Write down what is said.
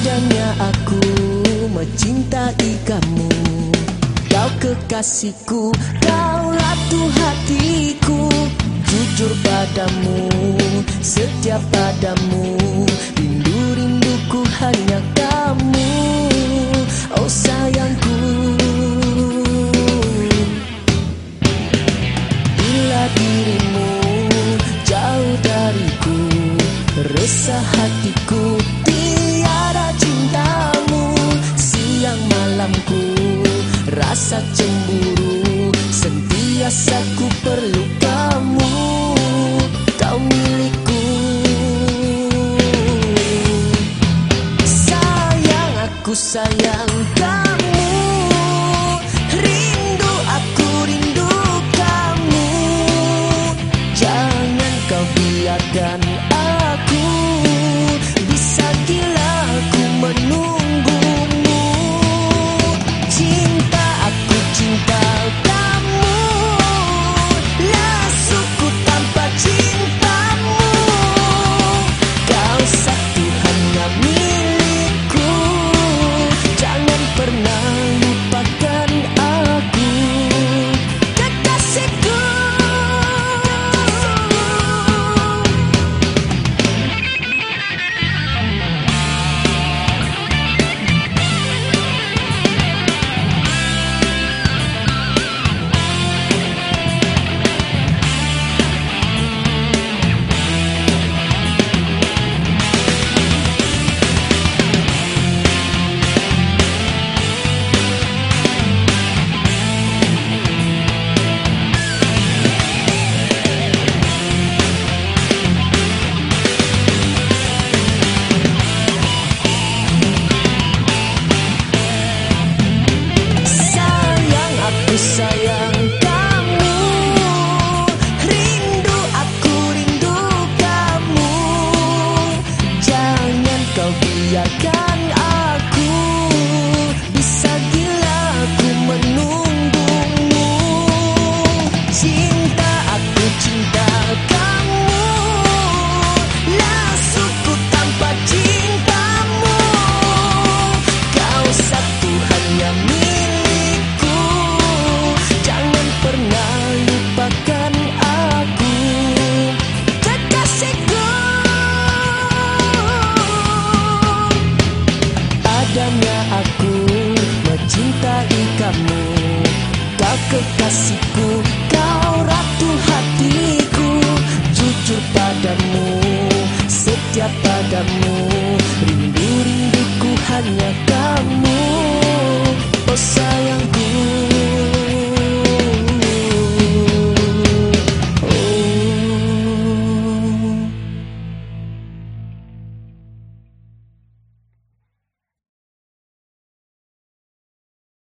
adanya aku mencintai kamu. Kau kekasihku, kaulah tuh hatiku. Jujur padamu, setia padamu. Rindu-rinduku hanya kamu. Oh sayangku. Bila dirimu jauh dariku Resah hatiku. Rasa cemburu Sentiasa ku perlu kamu Kau milikku. Sayang aku sayang kamu. Rindu aku rindu kamu. Jangan kau biarkan Adanya aku mencintai kamu. Kau kekasihku Kau ratu hatiku. Jujur padamu Setia padamu. Rindu-rinduku hanya kamu